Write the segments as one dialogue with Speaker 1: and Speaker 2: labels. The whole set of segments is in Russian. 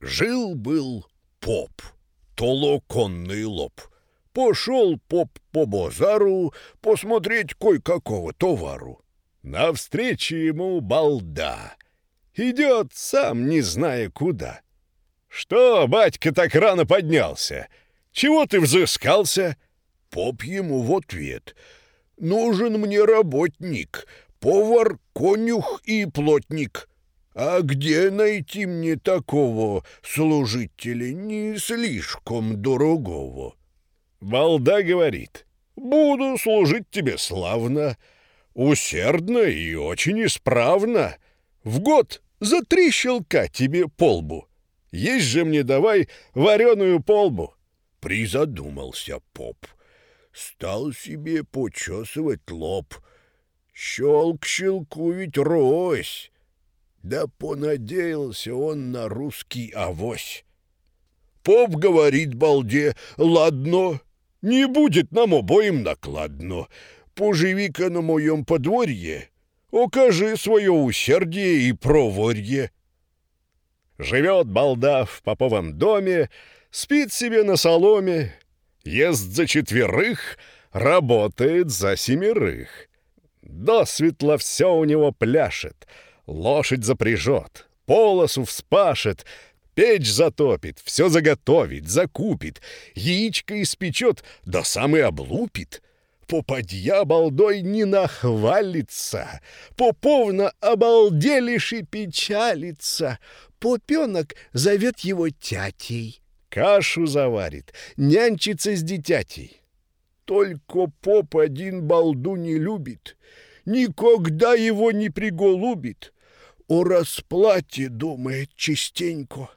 Speaker 1: Жил-был поп, толоконный лоб. Пошел поп по базару посмотреть кое-какого товару. Навстречу ему балда. Идет сам, не зная куда. «Что, батька, так рано поднялся? Чего ты взыскался?» Поп ему в ответ. «Нужен мне работник, повар, конюх и плотник. А где найти мне такого служителя не слишком дорогого?» Балда говорит, «Буду служить тебе славно, усердно и очень исправно. В год за три щелка тебе полбу. Есть же мне давай вареную полбу». Призадумался поп. Стал себе почесывать лоб. Щелк щелку ведь рось. Да понадеялся он на русский авось. Поп говорит балде, ладно, не будет нам обоим накладно. Поживи-ка на моем подворье, окажи свое усердие и проворье. Живет балда в поповом доме, спит себе на соломе, ест за четверых, работает за семерых. До светла все у него пляшет — Лошадь запряжет, полосу вспашет, печь затопит, все заготовит, закупит, яичко испечет, да сам и облупит. Попадья балдой не нахвалится, поповно обалделишь и печалится. Попенок зовет его тятей, кашу заварит, нянчится с дитятей. Только поп один балду не любит, никогда его не приголубит — о расплате думает частенько.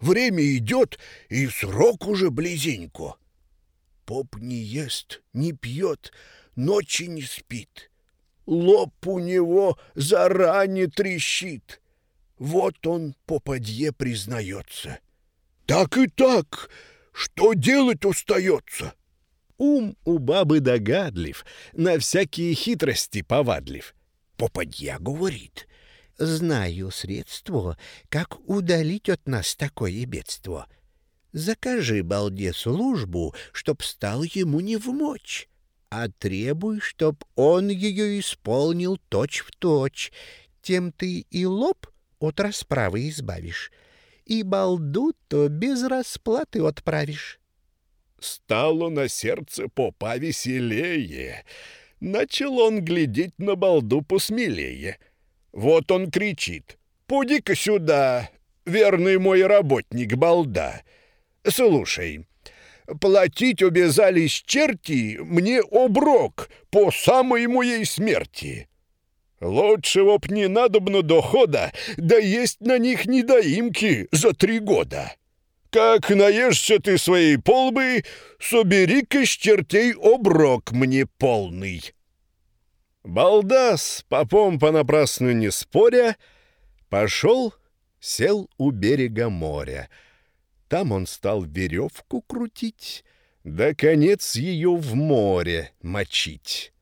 Speaker 1: Время идет, и срок уже близенько. Поп не ест, не пьет, ночи не спит. Лоб у него заранее трещит. Вот он попадье признается. Так и так, что делать остается? Ум у бабы догадлив, на всякие хитрости повадлив. Попадья говорит —
Speaker 2: знаю средство, как удалить от нас такое бедство. Закажи балде службу, чтоб стал ему не в мочь, а требуй, чтоб он ее исполнил точь-в-точь. Тем ты и лоб от расправы избавишь, и балду то без расплаты отправишь.
Speaker 1: Стало на сердце попа веселее. Начал он глядеть на балду посмелее — вот он кричит. «Пуди-ка сюда, верный мой работник, балда! Слушай, платить обязались черти мне оброк по самой моей смерти. Лучшего б не надобно дохода, да есть на них недоимки за три года. Как наешься ты своей полбы, собери-ка с чертей оброк мне полный». Балда с попом понапрасну не споря, пошел, сел у берега моря. Там он стал веревку крутить, да конец ее в море мочить.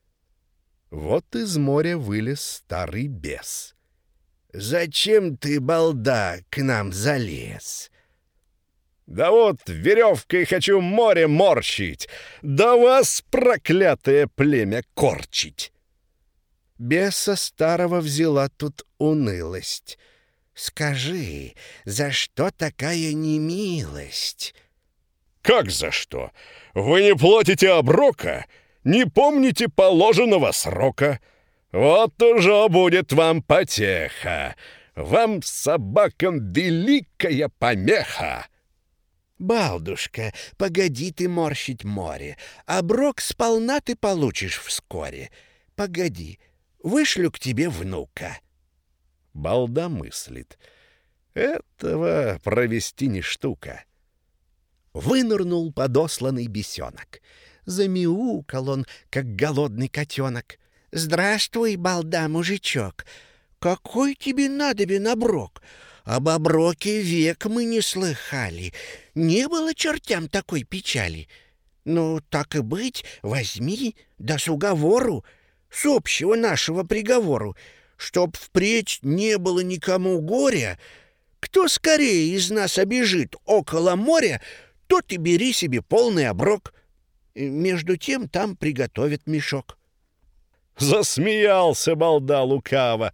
Speaker 1: Вот из моря вылез старый бес. «Зачем ты, балда, к нам залез?» «Да вот веревкой хочу море морщить, да вас, проклятое племя, корчить!»
Speaker 2: Беса старого взяла тут унылость. «Скажи, за что такая немилость?»
Speaker 1: «Как за что? Вы не платите оброка? Не помните положенного срока? Вот уже будет вам потеха! Вам, собакам, великая помеха!»
Speaker 2: «Балдушка, погоди ты морщить море, оброк сполна ты получишь вскоре. Погоди, Вышлю к тебе внука».
Speaker 1: Балда мыслит. Этого провести не штука.
Speaker 2: Вынырнул подосланный бесенок. Замяукал он, как голодный котенок. «Здравствуй, балда, мужичок! Какой тебе надобен оброк? Об оброке век мы не слыхали. Не было чертям такой печали. Ну, так и быть, возьми, да с уговору с общего нашего приговору, чтоб впредь не было никому горя, Кто скорее из нас обежит около моря, тот и бери себе полный оброк. Между тем там приготовят мешок.
Speaker 1: Засмеялся балда лукаво.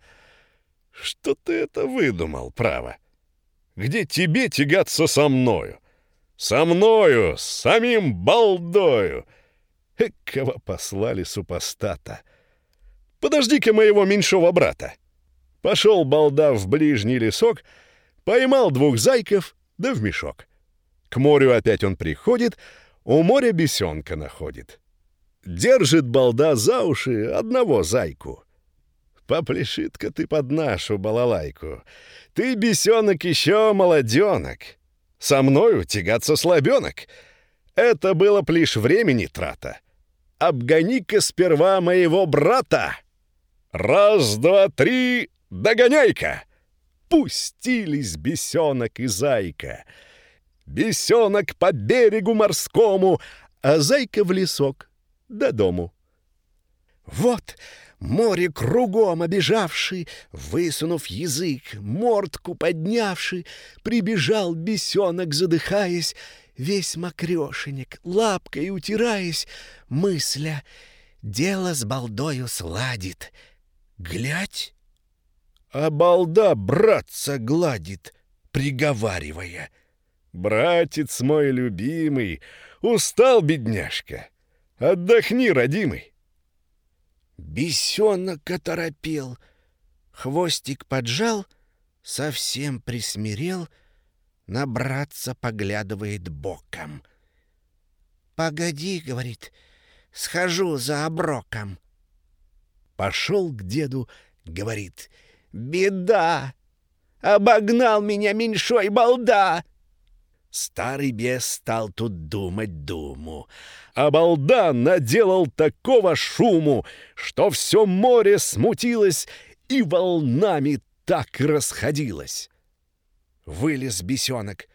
Speaker 1: Что ты это выдумал, право? Где тебе тягаться со мною? Со мною, с самим балдою. Экого послали супостата. Подожди-ка моего меньшого брата. Пошел балда в ближний лесок, поймал двух зайков, да в мешок. К морю опять он приходит, у моря бесенка находит. Держит балда за уши одного зайку. Попляшит-ка ты под нашу балалайку. Ты, бесенок, еще молоденок. Со мною тягаться слабенок. Это было б лишь времени трата. Обгони-ка сперва моего брата. Раз, два, три, догоняй-ка! Пустились бесенок и зайка. Бесенок по берегу морскому, а зайка в лесок до дому. Вот море кругом обежавший, высунув язык, мордку поднявший, прибежал бесенок, задыхаясь, весь мокрешенек, лапкой утираясь, мысля, дело с балдою сладит. Глядь, а балда братца гладит, приговаривая. «Братец мой любимый, устал, бедняжка, отдохни, родимый». Бесенок оторопел, хвостик поджал, совсем присмирел, на братца поглядывает боком. «Погоди», — говорит, — «схожу за оброком». Пошел к деду, говорит, «Беда! Обогнал меня меньшой балда!» Старый бес стал тут думать думу. А балда наделал такого шуму, что все море смутилось и волнами так расходилось. Вылез бесенок.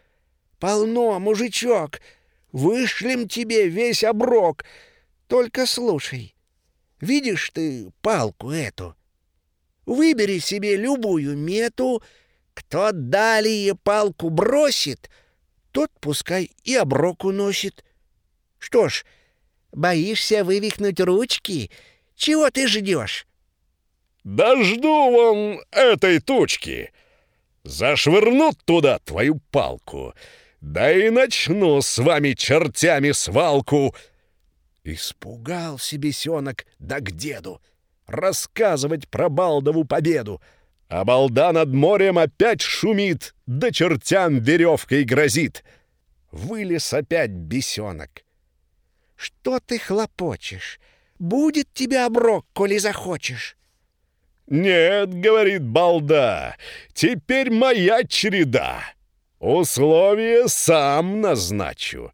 Speaker 1: «Полно, мужичок! Вышлем тебе весь оброк! Только слушай, видишь ты палку эту? Выбери себе любую мету, кто далее палку бросит — тот пускай и оброк уносит. Что ж, боишься вывихнуть ручки? Чего ты ждешь? Да жду вон этой тучки. Зашвырнут туда твою палку, да и начну с вами чертями свалку. Испугался бесенок, да к деду, рассказывать про Балдову победу — а балда над морем опять шумит, да чертям веревкой грозит. Вылез опять бесенок.
Speaker 2: «Что ты хлопочешь? Будет тебе оброк, коли захочешь».
Speaker 1: «Нет, — говорит балда, — теперь моя череда. Условия сам назначу.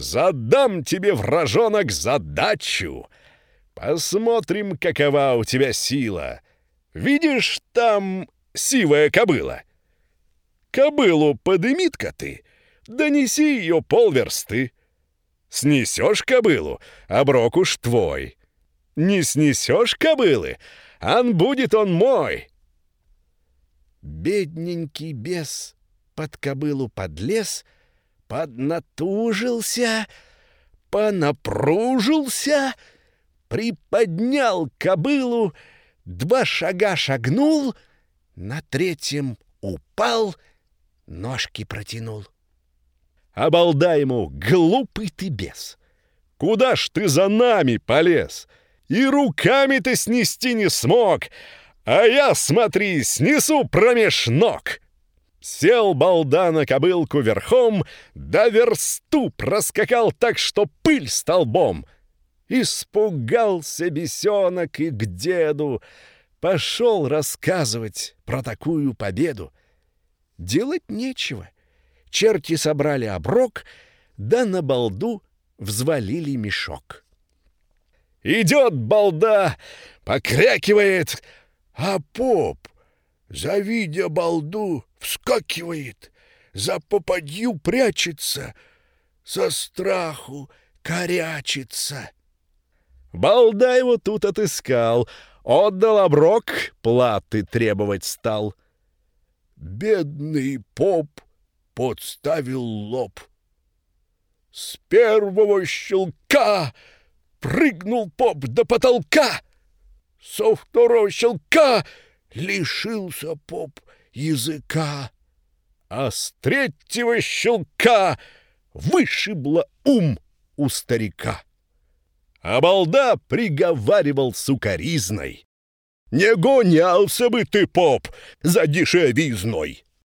Speaker 1: Задам тебе, вражонок, задачу. Посмотрим, какова у тебя сила». Видишь, там сивая кобыла. Кобылу подымит-ка ты, донеси ее полверсты. Снесешь кобылу, оброк уж твой. Не снесешь кобылы, ан будет он мой. Бедненький бес под кобылу подлез, поднатужился, понапружился, приподнял кобылу — два шага шагнул, на третьем упал, ножки протянул. Обалда ему, глупый ты бес! Куда ж ты за нами полез? И руками ты снести не смог, а я, смотри, снесу промеж ног!» Сел балда на кобылку верхом, да версту проскакал так, что пыль столбом — Испугался бесенок и к деду. Пошел рассказывать про такую победу. Делать нечего. Черти собрали оброк, да на балду взвалили мешок. Идет балда, покрякивает, а поп, завидя балду, вскакивает, за попадью прячется, со страху корячится. Балда его тут отыскал, отдал оброк, платы требовать стал. бедный поп подставил лоб. С первого щелка прыгнул поп до потолка. Со второго щелка лишился поп языка. А с третьего щелка вышибло ум у старика. А балда приговаривал сукаризной. «Не гонялся бы ты, поп, за дешевизной!